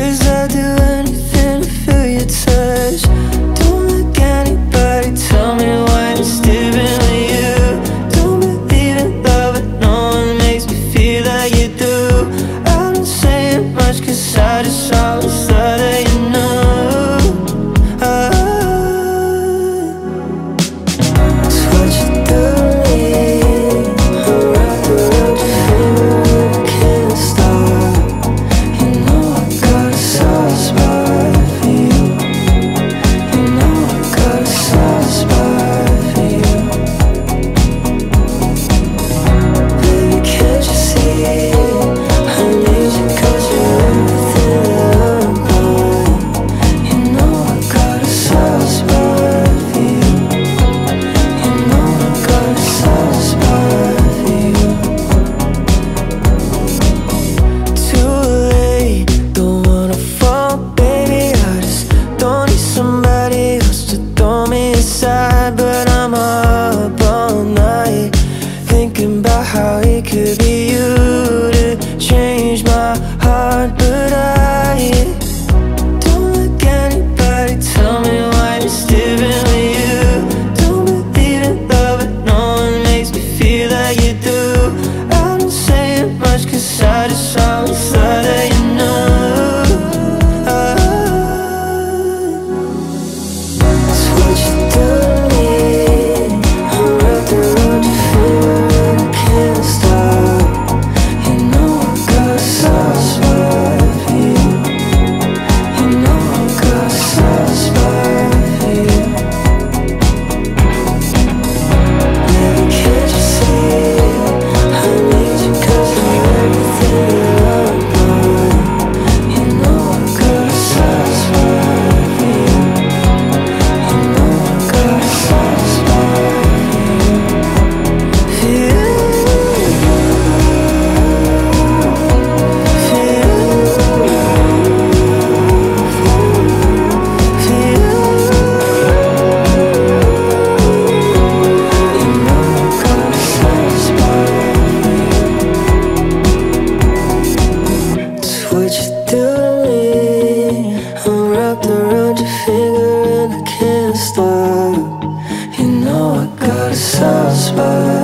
Cause I do finger